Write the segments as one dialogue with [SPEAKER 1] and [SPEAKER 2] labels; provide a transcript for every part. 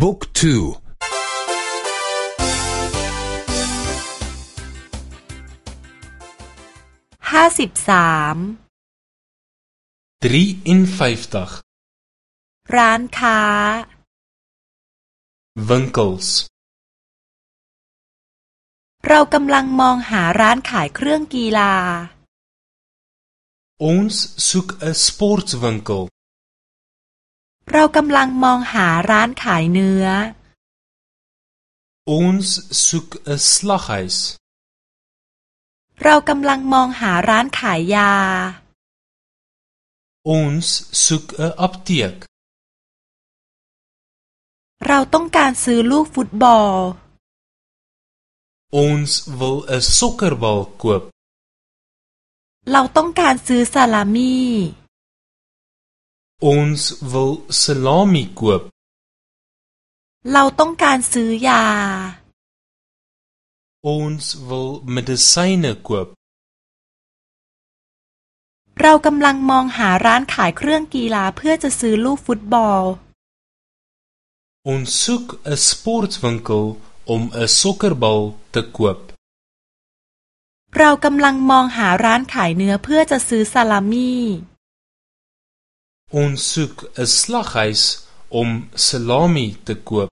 [SPEAKER 1] บุ๊กทู
[SPEAKER 2] ห้าสิบสาม
[SPEAKER 3] 53
[SPEAKER 2] ร้านค้า
[SPEAKER 3] winkels
[SPEAKER 2] เรากำลังมองหาร้านขายเครื่องกีฬา
[SPEAKER 3] Ons soek 'n sportwinkel
[SPEAKER 2] เรากำลังมองหาร้านขายเนื้อ
[SPEAKER 3] Ons soek 'n slaghuis
[SPEAKER 2] เรากำลังมองหาร้านขายยา
[SPEAKER 3] Ons soek 'n apteek
[SPEAKER 2] เราต้องการซื้อลูกฟุตบอล
[SPEAKER 3] Ons wil 'n sokkerbal koop
[SPEAKER 2] เราต้องการซื้อซาลามี่
[SPEAKER 3] Ons wil salami koop
[SPEAKER 2] เราต้องการซื้อยา
[SPEAKER 3] Ons wil medisyne koop
[SPEAKER 2] เรากำลังมองหาร้านขายเครื่องกีฬาเพื่อจะซื้อลูกฟุตบอล
[SPEAKER 3] Ons soek 'n sportwinkel om 'n sokkerbal te koop
[SPEAKER 2] เรากำลังมองหาร้านขายเนื้อเพื่อจะซื้อซาลามี่
[SPEAKER 3] Ons soek 'n slaghuis om salami te koop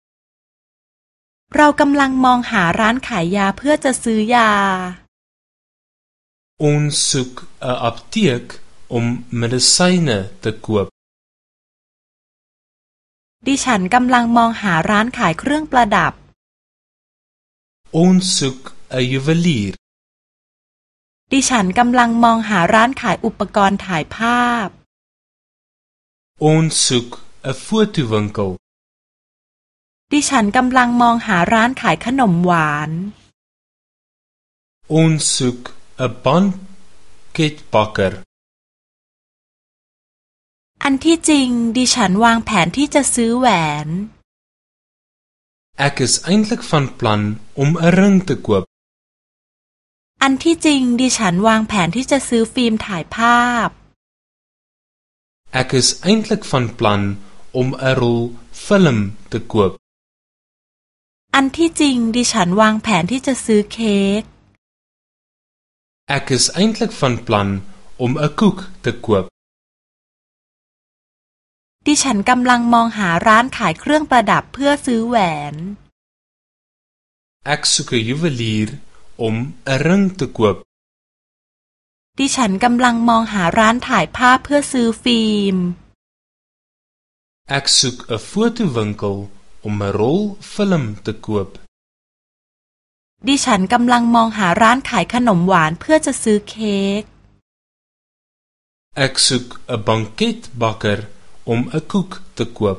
[SPEAKER 2] เรากำลังมองหาร้านขายยาเพื่อจะซื้อยา
[SPEAKER 3] Ons soek 'n apteek om medisyne te koop
[SPEAKER 2] ดิฉันกำลังมองหาร้านขายเครื่องประดับ
[SPEAKER 3] Ons soek 'n juwelier
[SPEAKER 2] ดิฉันกำลังมองหาร้านขายอุปกรณ์ถ่ายภาพ
[SPEAKER 3] Ons soek 'n fotowinkel
[SPEAKER 2] ดิฉันกำลังมองหาร้านขายขนมหวาน
[SPEAKER 3] Ons soek 'n banketbakker
[SPEAKER 2] อันที่จริงดิฉันวางแผนที่จะซื้อแหวน
[SPEAKER 3] Ek is eintlik van plan om 'n ring te koop
[SPEAKER 2] อันที่จริงดิฉันวางแผนที่จะซื้อฟิล์มถ่ายภาพ
[SPEAKER 3] Ek is eintlik van plan om 'n rol film te koop
[SPEAKER 2] อันที่จริงดิฉันวางแผนที่จะซื้อเค้ก
[SPEAKER 3] Ek is eintlik van plan om 'n koek te koop
[SPEAKER 2] ดิฉันกำลังมองหาร้านขายเครื่องประดับเพื่อซื้อแหวน
[SPEAKER 3] Ek soek 'n juwelier om 'n ring te koop
[SPEAKER 2] ดิฉันกำลังมองหาร้านถ่ายภาพเพื่อซื้อฟิล์ม
[SPEAKER 3] Ek soek 'n fotowinkel om 'n rol film te koop
[SPEAKER 2] ดิฉันกำลังมองหาร้านขายขนมหวานเพื่อจะซื้อเค้ก
[SPEAKER 3] Ek soek 'n banketbakker om 'n koek te koop